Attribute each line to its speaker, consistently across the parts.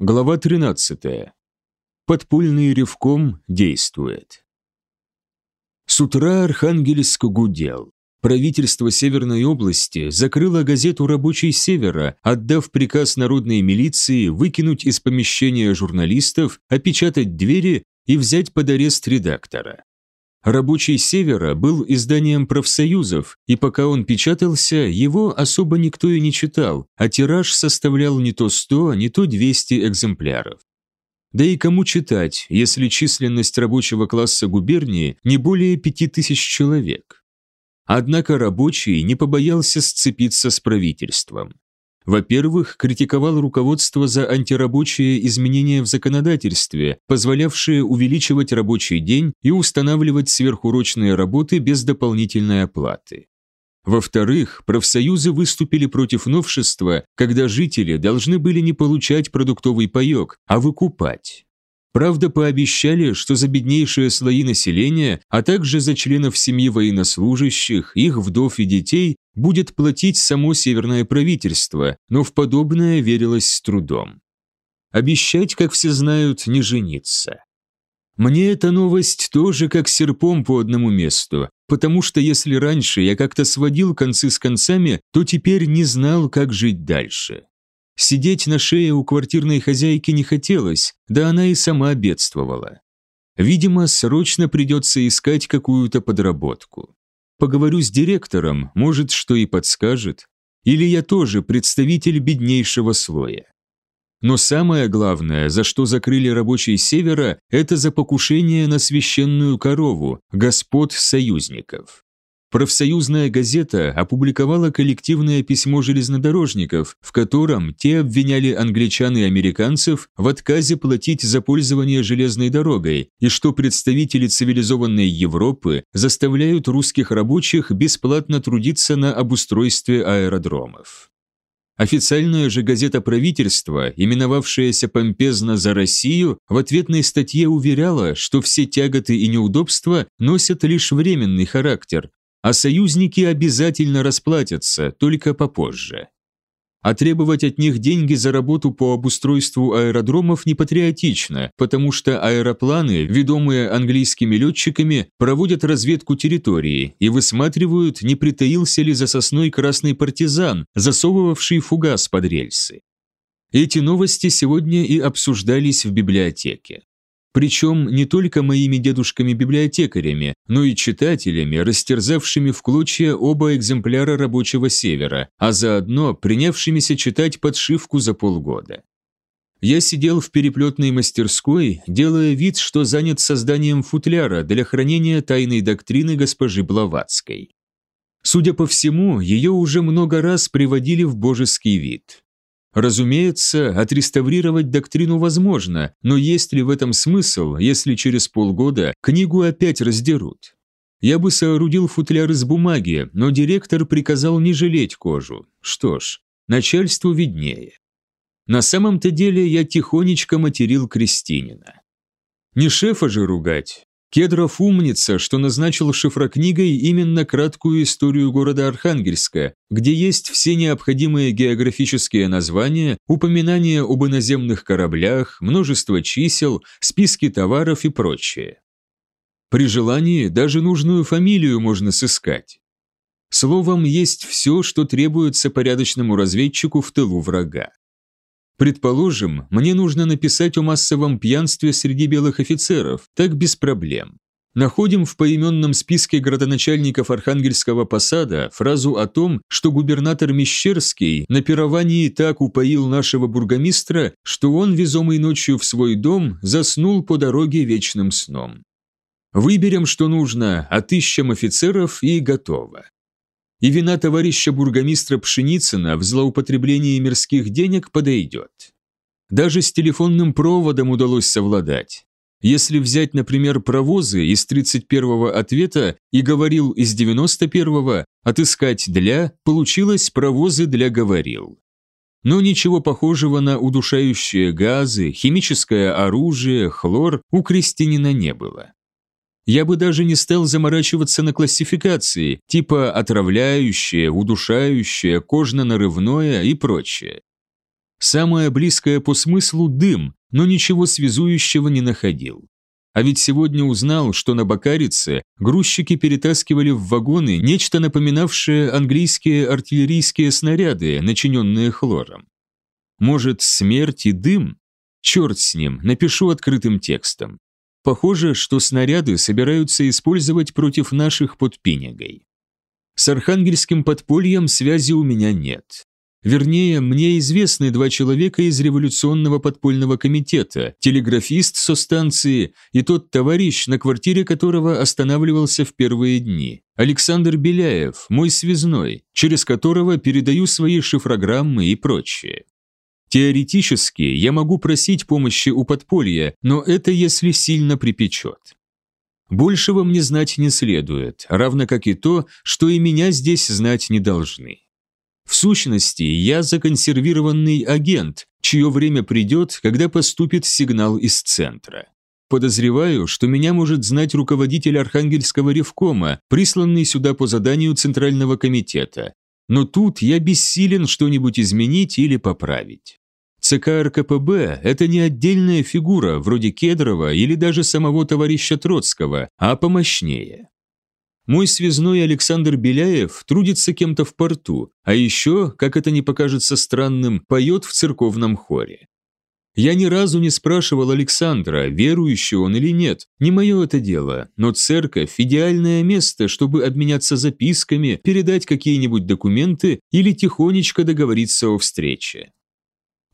Speaker 1: Глава 13. Подпольный ревком действует. С утра Архангельск гудел. Правительство Северной области закрыло газету «Рабочий Севера», отдав приказ народной милиции выкинуть из помещения журналистов, опечатать двери и взять под арест редактора. «Рабочий Севера» был изданием профсоюзов, и пока он печатался, его особо никто и не читал, а тираж составлял не то 100, не то 200 экземпляров. Да и кому читать, если численность рабочего класса губернии не более 5000 человек? Однако рабочий не побоялся сцепиться с правительством. Во-первых, критиковал руководство за антирабочие изменения в законодательстве, позволявшие увеличивать рабочий день и устанавливать сверхурочные работы без дополнительной оплаты. Во-вторых, профсоюзы выступили против новшества, когда жители должны были не получать продуктовый паек, а выкупать. Правда, пообещали, что за беднейшие слои населения, а также за членов семьи военнослужащих, их вдов и детей будет платить само северное правительство, но в подобное верилось с трудом. Обещать, как все знают, не жениться. Мне эта новость тоже как серпом по одному месту, потому что если раньше я как-то сводил концы с концами, то теперь не знал, как жить дальше. Сидеть на шее у квартирной хозяйки не хотелось, да она и сама бедствовала. Видимо, срочно придется искать какую-то подработку. Поговорю с директором, может, что и подскажет. Или я тоже представитель беднейшего слоя. Но самое главное, за что закрыли рабочие севера, это за покушение на священную корову, господ союзников. Профсоюзная газета опубликовала коллективное письмо железнодорожников, в котором те обвиняли англичан и американцев в отказе платить за пользование железной дорогой и что представители цивилизованной Европы заставляют русских рабочих бесплатно трудиться на обустройстве аэродромов. Официальная же газета правительства, именовавшаяся помпезно «За Россию», в ответной статье уверяла, что все тяготы и неудобства носят лишь временный характер, а союзники обязательно расплатятся, только попозже. А требовать от них деньги за работу по обустройству аэродромов непатриотично, потому что аэропланы, ведомые английскими летчиками, проводят разведку территории и высматривают, не притаился ли за сосной красный партизан, засовывавший фугас под рельсы. Эти новости сегодня и обсуждались в библиотеке. Причем не только моими дедушками-библиотекарями, но и читателями, растерзавшими в клочья оба экземпляра рабочего севера, а заодно принявшимися читать подшивку за полгода. Я сидел в переплетной мастерской, делая вид, что занят созданием футляра для хранения тайной доктрины госпожи Блаватской. Судя по всему, ее уже много раз приводили в божеский вид. Разумеется, отреставрировать доктрину возможно, но есть ли в этом смысл, если через полгода книгу опять раздерут? Я бы соорудил футляр из бумаги, но директор приказал не жалеть кожу. Что ж, начальству виднее. На самом-то деле я тихонечко материл Кристинина. Не шефа же ругать, Кедров умница, что назначил шифрокнигой именно краткую историю города Архангельска, где есть все необходимые географические названия, упоминания об иноземных кораблях, множество чисел, списки товаров и прочее. При желании даже нужную фамилию можно сыскать. Словом, есть все, что требуется порядочному разведчику в тылу врага. Предположим, мне нужно написать о массовом пьянстве среди белых офицеров, так без проблем. Находим в поименном списке градоначальников Архангельского посада фразу о том, что губернатор Мещерский на пировании так упоил нашего бургомистра, что он, везомый ночью в свой дом, заснул по дороге вечным сном. Выберем, что нужно, отыщем офицеров и готово и вина товарища бургомистра Пшеницына в злоупотреблении мирских денег подойдет. Даже с телефонным проводом удалось совладать. Если взять, например, провозы из 31-го ответа и говорил из 91-го, отыскать для, получилось провозы для говорил. Но ничего похожего на удушающие газы, химическое оружие, хлор у крестьянина не было. Я бы даже не стал заморачиваться на классификации, типа отравляющее, удушающее, кожно-нарывное и прочее. Самое близкое по смыслу – дым, но ничего связующего не находил. А ведь сегодня узнал, что на Бакарице грузчики перетаскивали в вагоны нечто напоминавшее английские артиллерийские снаряды, начиненные хлором. Может, смерть и дым? Черт с ним, напишу открытым текстом. Похоже, что снаряды собираются использовать против наших под Пинегой. С архангельским подпольем связи у меня нет. Вернее, мне известны два человека из революционного подпольного комитета, телеграфист со станции и тот товарищ, на квартире которого останавливался в первые дни, Александр Беляев, мой связной, через которого передаю свои шифрограммы и прочее. Теоретически я могу просить помощи у подполья, но это если сильно припечет. Большего мне знать не следует, равно как и то, что и меня здесь знать не должны. В сущности, я законсервированный агент, чье время придет, когда поступит сигнал из центра. Подозреваю, что меня может знать руководитель Архангельского ревкома, присланный сюда по заданию Центрального комитета. Но тут я бессилен что-нибудь изменить или поправить. ЦК РКПБ – это не отдельная фигура, вроде Кедрова или даже самого товарища Троцкого, а помощнее. Мой связной Александр Беляев трудится кем-то в порту, а еще, как это не покажется странным, поет в церковном хоре. Я ни разу не спрашивал Александра, верующий он или нет, не мое это дело, но церковь – идеальное место, чтобы обменяться записками, передать какие-нибудь документы или тихонечко договориться о встрече.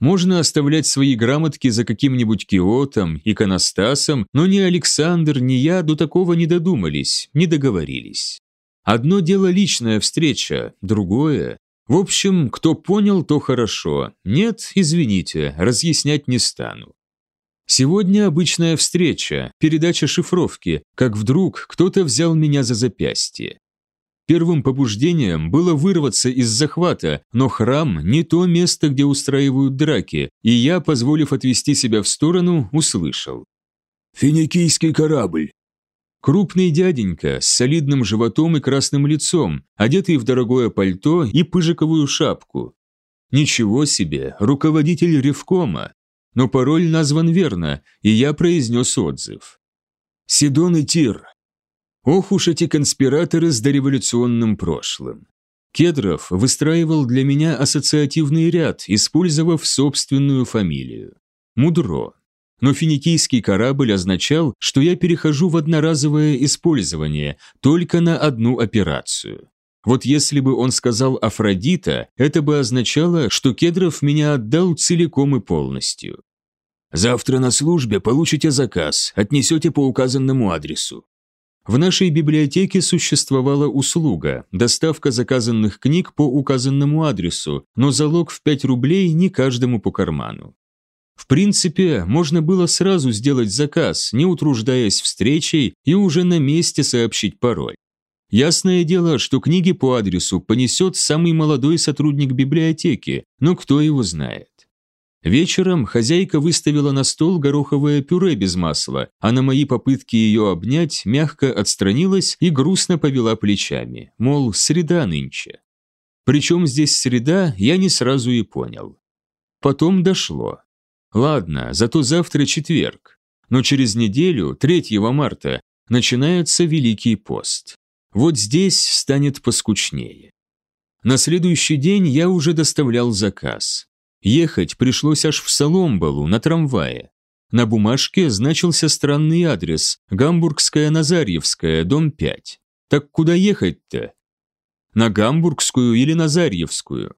Speaker 1: Можно оставлять свои грамотки за каким-нибудь киотом, иконостасом, но ни Александр, ни я до такого не додумались, не договорились. Одно дело личная встреча, другое... В общем, кто понял, то хорошо. Нет, извините, разъяснять не стану. Сегодня обычная встреча, передача шифровки, как вдруг кто-то взял меня за запястье. Первым побуждением было вырваться из захвата, но храм – не то место, где устраивают драки, и я, позволив отвести себя в сторону, услышал.
Speaker 2: «Финикийский корабль!»
Speaker 1: Крупный дяденька с солидным животом и красным лицом, одетый в дорогое пальто и пыжиковую шапку. Ничего себе, руководитель Ревкома. Но пароль назван верно, и я произнес отзыв. «Сидон и Тир, Ох уж эти конспираторы с дореволюционным прошлым. Кедров выстраивал для меня ассоциативный ряд, использовав собственную фамилию. Мудро. Но финикийский корабль означал, что я перехожу в одноразовое использование, только на одну операцию. Вот если бы он сказал Афродита, это бы означало, что Кедров меня отдал целиком и полностью. «Завтра на службе получите заказ, отнесете по указанному адресу. В нашей библиотеке существовала услуга – доставка заказанных книг по указанному адресу, но залог в 5 рублей не каждому по карману. В принципе, можно было сразу сделать заказ, не утруждаясь встречей и уже на месте сообщить пароль. Ясное дело, что книги по адресу понесет самый молодой сотрудник библиотеки, но кто его знает. Вечером хозяйка выставила на стол гороховое пюре без масла, а на мои попытки ее обнять мягко отстранилась и грустно повела плечами, мол, среда нынче. Причем здесь среда, я не сразу и понял. Потом дошло. Ладно, зато завтра четверг. Но через неделю, 3 марта, начинается Великий пост. Вот здесь станет поскучнее. На следующий день я уже доставлял заказ. Ехать пришлось аж в Соломбалу на трамвае. На бумажке значился странный адрес – Гамбургская Назарьевская, дом 5. Так куда ехать-то? На Гамбургскую или Назарьевскую?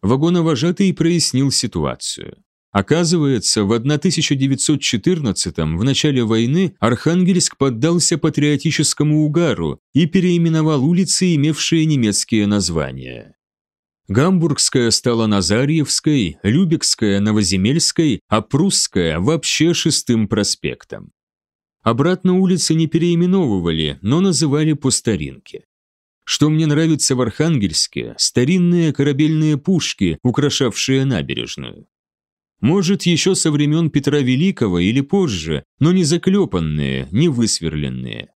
Speaker 1: Вагоновожатый прояснил ситуацию. Оказывается, в 1914 в начале войны Архангельск поддался патриотическому угару и переименовал улицы, имевшие немецкие названия. Гамбургская стала Назарьевской, Любекская – Новоземельской, а Прусская – вообще шестым проспектом. Обратно улицы не переименовывали, но называли по старинке. Что мне нравится в Архангельске – старинные корабельные пушки, украшавшие набережную. Может, еще со времен Петра Великого или позже, но не заклепанные, не высверленные.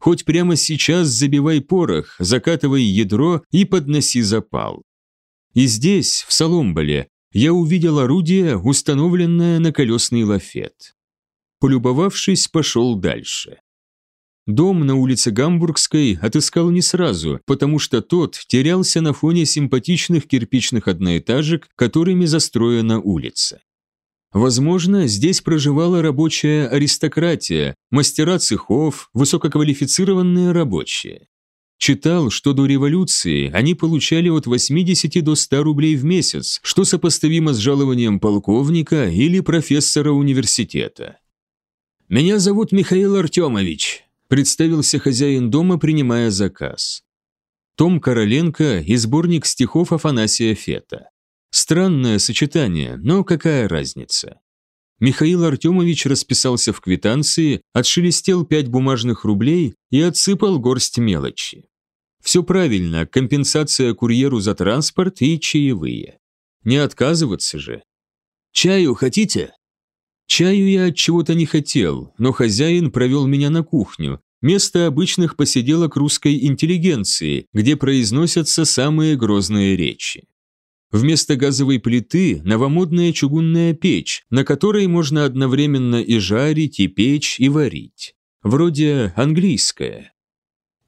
Speaker 1: Хоть прямо сейчас забивай порох, закатывай ядро и подноси запал. И здесь, в Соломболе, я увидел орудие, установленное на колесный лафет. Полюбовавшись, пошел дальше. Дом на улице Гамбургской отыскал не сразу, потому что тот терялся на фоне симпатичных кирпичных одноэтажек, которыми застроена улица. Возможно, здесь проживала рабочая аристократия, мастера цехов, высококвалифицированные рабочие. Читал, что до революции они получали от 80 до 100 рублей в месяц, что сопоставимо с жалованием полковника или профессора университета. «Меня зовут Михаил Артемович», – представился хозяин дома, принимая заказ. Том Короленко и сборник стихов Афанасия Фета. Странное сочетание, но какая разница? Михаил Артемович расписался в квитанции, отшелестел пять бумажных рублей и отсыпал горсть мелочи. Все правильно, компенсация курьеру за транспорт и чаевые. Не отказываться же. «Чаю хотите?» Чаю я от чего-то не хотел, но хозяин провел меня на кухню, место обычных посиделок русской интеллигенции, где произносятся самые грозные речи. Вместо газовой плиты новомодная чугунная печь, на которой можно одновременно и жарить, и печь, и варить. Вроде английская.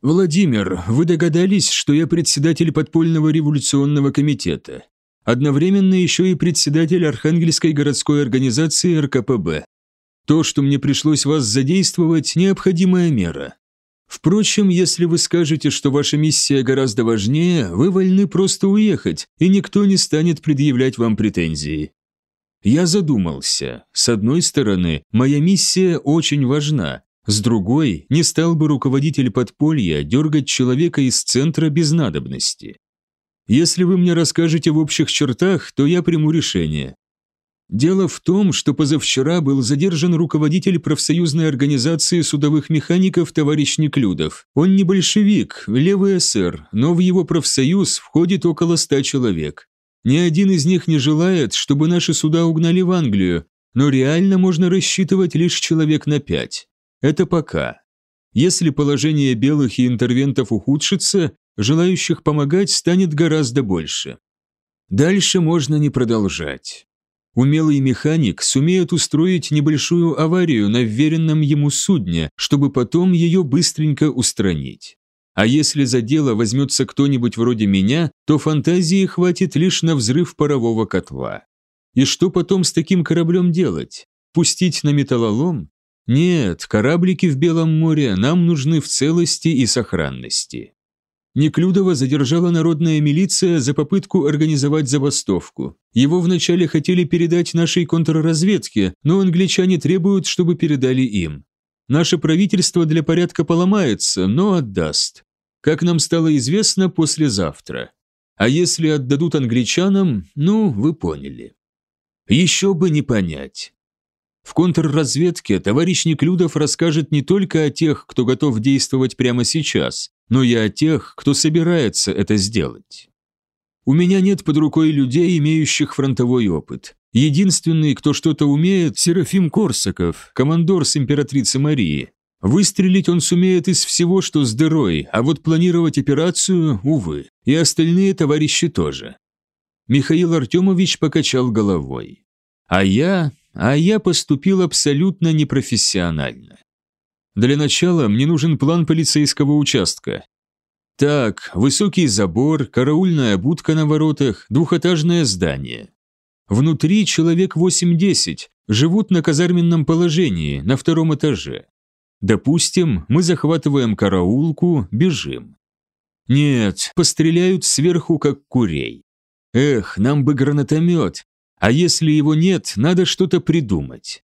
Speaker 1: «Владимир, вы догадались, что я председатель подпольного революционного комитета? Одновременно еще и председатель Архангельской городской организации РКПБ. То, что мне пришлось вас задействовать, необходимая мера. Впрочем, если вы скажете, что ваша миссия гораздо важнее, вы вольны просто уехать, и никто не станет предъявлять вам претензии. Я задумался. С одной стороны, моя миссия очень важна. С другой, не стал бы руководитель подполья дергать человека из центра без надобности. Если вы мне расскажете в общих чертах, то я приму решение. Дело в том, что позавчера был задержан руководитель профсоюзной организации судовых механиков товарищ Неклюдов. Он не большевик, левый эсер, но в его профсоюз входит около ста человек. Ни один из них не желает, чтобы наши суда угнали в Англию, но реально можно рассчитывать лишь человек на пять. Это пока. Если положение белых и интервентов ухудшится, желающих помогать станет гораздо больше. Дальше можно не продолжать. Умелый механик сумеет устроить небольшую аварию на вверенном ему судне, чтобы потом ее быстренько устранить. А если за дело возьмется кто-нибудь вроде меня, то фантазии хватит лишь на взрыв парового котла. И что потом с таким кораблем делать? Пустить на металлолом? Нет, кораблики в Белом море нам нужны в целости и сохранности. Неклюдова задержала народная милиция за попытку организовать забастовку. Его вначале хотели передать нашей контрразведке, но англичане требуют, чтобы передали им. Наше правительство для порядка поломается, но отдаст. Как нам стало известно, послезавтра. А если отдадут англичанам, ну, вы поняли. Еще бы не понять. В контрразведке товарищ Неклюдов расскажет не только о тех, кто готов действовать прямо сейчас, но и о тех, кто собирается это сделать. У меня нет под рукой людей, имеющих фронтовой опыт. Единственный, кто что-то умеет, Серафим Корсаков, командор с императрицы Марии. Выстрелить он сумеет из всего, что с дырой, а вот планировать операцию, увы, и остальные товарищи тоже. Михаил Артемович покачал головой. А я, а я поступил абсолютно непрофессионально. Для начала мне нужен план полицейского участка. Так, высокий забор, караульная будка на воротах, двухэтажное здание. Внутри человек 8-10, живут на казарменном положении, на втором этаже. Допустим, мы захватываем караулку, бежим. Нет, постреляют сверху, как курей. Эх, нам бы гранатомет, а если его нет, надо что-то придумать.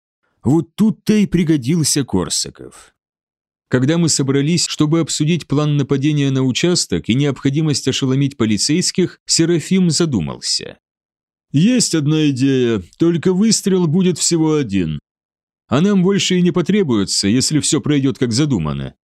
Speaker 1: Вот тут-то и пригодился Корсаков. Когда мы собрались, чтобы обсудить план нападения на участок и необходимость ошеломить полицейских, Серафим задумался. «Есть одна идея, только выстрел будет всего один. А нам больше и не потребуется, если все пройдет как задумано.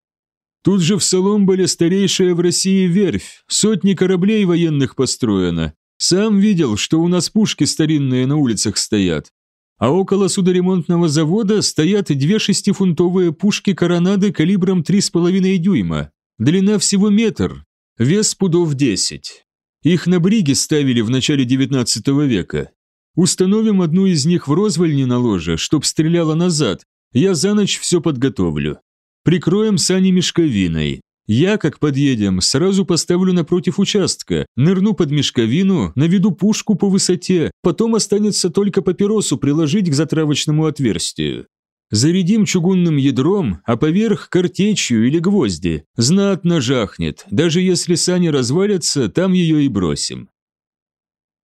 Speaker 1: Тут же в Соломболе старейшая в России верфь, сотни кораблей военных построено, сам видел, что у нас пушки старинные на улицах стоят. А около судоремонтного завода стоят две шестифунтовые пушки коронады калибром 3,5 дюйма. Длина всего метр, вес пудов 10. Их на бриге ставили в начале 19 века. Установим одну из них в розвальне на ложе, чтоб стреляла назад. Я за ночь все подготовлю. Прикроем сани мешковиной. Я, как подъедем, сразу поставлю напротив участка, нырну под мешковину, наведу пушку по высоте, потом останется только папиросу приложить к затравочному отверстию. Зарядим чугунным ядром, а поверх картечью или гвозди. Знатно жахнет, даже если сани развалятся, там ее и бросим.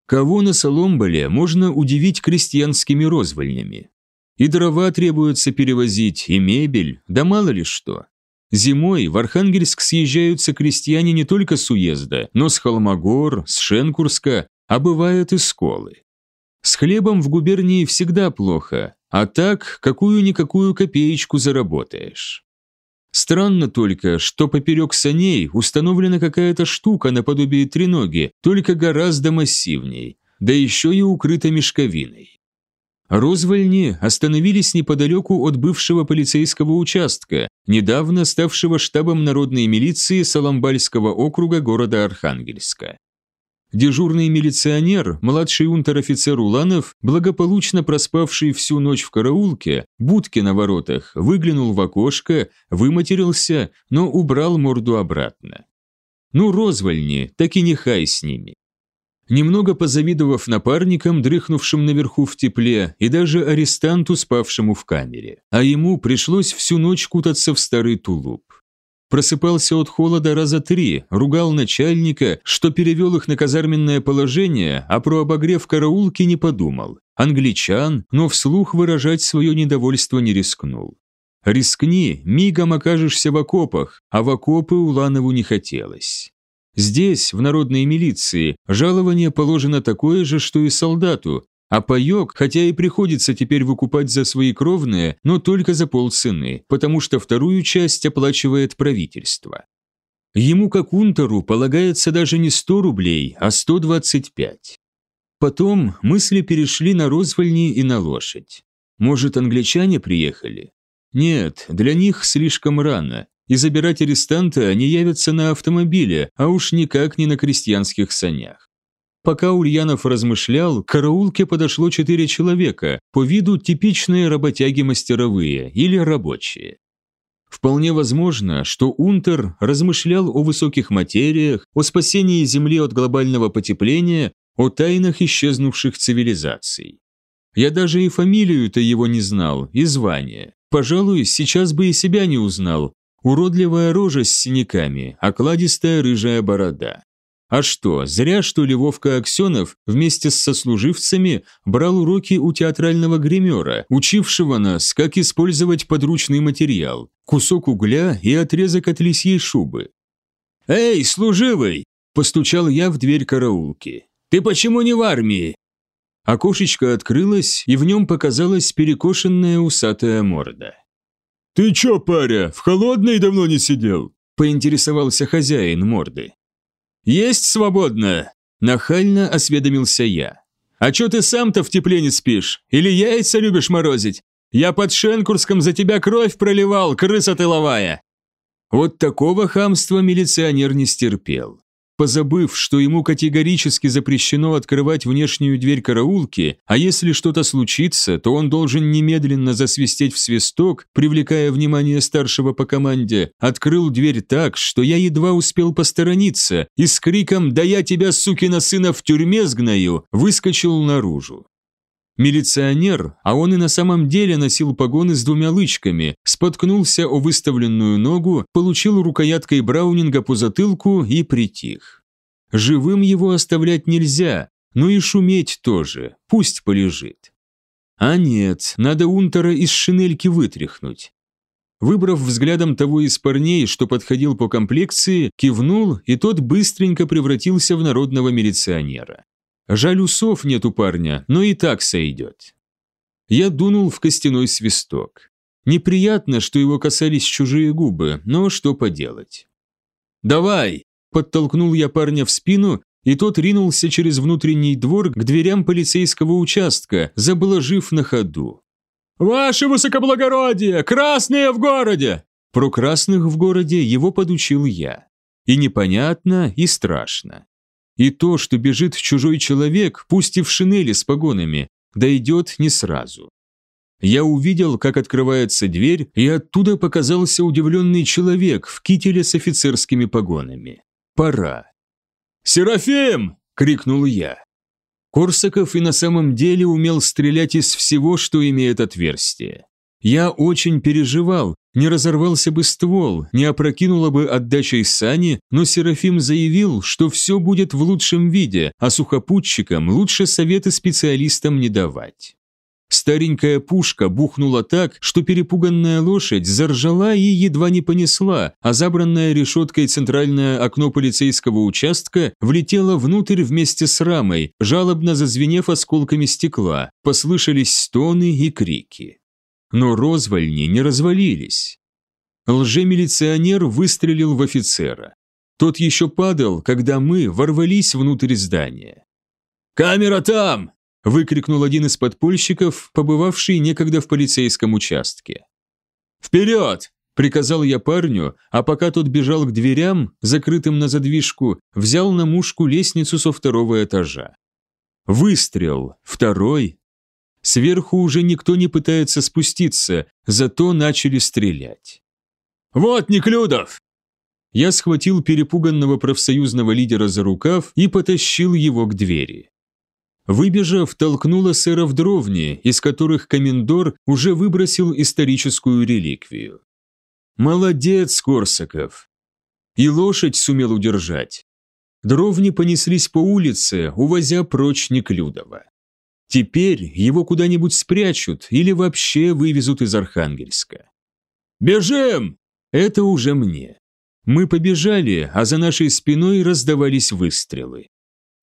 Speaker 1: Кого на Соломболе можно удивить крестьянскими розвальнями? И дрова требуется перевозить, и мебель, да мало ли что. Зимой в Архангельск съезжаются крестьяне не только с уезда, но с Холмогор, с Шенкурска, а бывают и с Колы. С хлебом в губернии всегда плохо, а так какую-никакую копеечку заработаешь. Странно только, что поперек саней установлена какая-то штука наподобие треноги, только гораздо массивней, да еще и укрыта мешковиной. Розвольни остановились неподалеку от бывшего полицейского участка, недавно ставшего штабом народной милиции Соломбальского округа города Архангельска. Дежурный милиционер, младший унтер-офицер Уланов, благополучно проспавший всю ночь в караулке, будки на воротах, выглянул в окошко, выматерился, но убрал морду обратно. Ну, розвольни, так и нехай с ними. Немного позавидовав напарникам, дрыхнувшим наверху в тепле, и даже арестанту, спавшему в камере, а ему пришлось всю ночь кутаться в старый тулуп. Просыпался от холода раза три, ругал начальника, что перевел их на казарменное положение, а про обогрев караулки не подумал. Англичан, но вслух выражать свое недовольство не рискнул. Рискни, мигом окажешься в окопах, а в окопы Уланову не хотелось. Здесь, в народной милиции, жалование положено такое же, что и солдату, а паёк, хотя и приходится теперь выкупать за свои кровные, но только за полцены, потому что вторую часть оплачивает правительство. Ему как унтеру полагается даже не 100 рублей, а 125. Потом мысли перешли на розвольни и на лошадь. Может, англичане приехали? Нет, для них слишком рано, и забирать арестанта они явятся на автомобиле, а уж никак не на крестьянских санях. Пока Ульянов размышлял, к караулке подошло четыре человека, по виду типичные работяги-мастеровые или рабочие. Вполне возможно, что Унтер размышлял о высоких материях, о спасении Земли от глобального потепления, о тайнах исчезнувших цивилизаций. Я даже и фамилию-то его не знал, и звание. Пожалуй, сейчас бы и себя не узнал. Уродливая рожа с синяками, окладистая рыжая борода. А что, зря что ли Вовка Аксенов вместе с сослуживцами брал уроки у театрального гримера, учившего нас, как использовать подручный материал, кусок угля и отрезок от лисьей шубы. «Эй, служивый!» – постучал я в дверь караулки. «Ты почему не в армии?» Окошечко открылось, и в нем показалась перекошенная усатая морда.
Speaker 2: «Ты чё, паря, в холодной давно не сидел?»
Speaker 1: – поинтересовался хозяин морды. «Есть свободно!» – нахально осведомился я. «А чё ты сам-то в тепле не спишь? Или яйца любишь морозить? Я под Шенкурском за тебя кровь проливал, крыса тыловая!» Вот такого хамства милиционер не стерпел. Позабыв, что ему категорически запрещено открывать внешнюю дверь караулки, а если что-то случится, то он должен немедленно засвистеть в свисток, привлекая внимание старшего по команде, открыл дверь так, что я едва успел посторониться и с криком «Да я тебя, сукина сына, в тюрьме сгною!» выскочил наружу. Милиционер, а он и на самом деле носил погоны с двумя лычками, споткнулся о выставленную ногу, получил рукояткой Браунинга по затылку и притих. Живым его оставлять нельзя, но и шуметь тоже, пусть полежит. А нет, надо Унтера из шинельки вытряхнуть. Выбрав взглядом того из парней, что подходил по комплекции, кивнул, и тот быстренько превратился в народного милиционера. Жаль, усов нет у парня, но и так сойдет. Я дунул в костяной свисток. Неприятно, что его касались чужие губы, но что поделать. «Давай!» – подтолкнул я парня в спину, и тот ринулся через внутренний двор к дверям полицейского участка, заблажив на ходу. «Ваше высокоблагородие! Красные в городе!» Про красных в городе его подучил я. И непонятно, и страшно. И то, что бежит чужой человек, пусть и в шинели с погонами, дойдет не сразу. Я увидел, как открывается дверь, и оттуда показался удивленный человек в кителе с офицерскими погонами. Пора. «Серафим!» – крикнул я. Корсаков и на самом деле умел стрелять из всего, что имеет отверстие. Я очень переживал, не разорвался бы ствол, не опрокинула бы отдачей сани, но Серафим заявил, что все будет в лучшем виде, а сухопутчикам лучше советы специалистам не давать. Старенькая пушка бухнула так, что перепуганная лошадь заржала и едва не понесла, а забранное решеткой центральное окно полицейского участка влетело внутрь вместе с рамой, жалобно зазвенев осколками стекла, послышались стоны и крики. Но розвальни не развалились. Лжемилиционер выстрелил в офицера. Тот еще падал, когда мы ворвались внутрь здания. «Камера там!» выкрикнул один из подпольщиков, побывавший некогда в полицейском участке. «Вперед!» – приказал я парню, а пока тот бежал к дверям, закрытым на задвижку, взял на мушку лестницу со второго этажа. Выстрел, второй. Сверху уже никто не пытается спуститься, зато начали стрелять. «Вот Неклюдов!» Я схватил перепуганного профсоюзного лидера за рукав и потащил его к двери. Выбежав, толкнула сэра в дровни, из которых комендор уже выбросил историческую реликвию. «Молодец, Корсаков!» И лошадь сумел удержать. Дровни понеслись по улице, увозя прочь Неклюдова. Теперь его куда-нибудь спрячут или вообще вывезут из Архангельска. «Бежим!» Это уже мне. Мы побежали, а за нашей спиной раздавались выстрелы.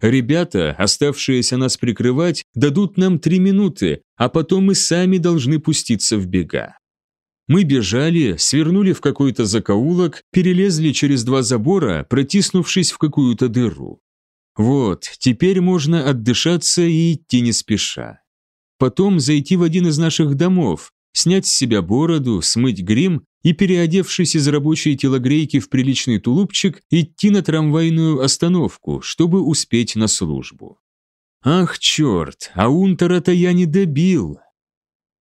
Speaker 1: Ребята, оставшиеся нас прикрывать, дадут нам три минуты, а потом мы сами должны пуститься в бега. Мы бежали, свернули в какой-то закоулок, перелезли через два забора, протиснувшись в какую-то дыру. Вот, теперь можно отдышаться и идти не спеша. Потом зайти в один из наших домов, снять с себя бороду, смыть грим и, переодевшись из рабочей телогрейки в приличный тулупчик, идти на трамвайную остановку, чтобы успеть на службу. Ах, черт, а Унтера-то я не добил,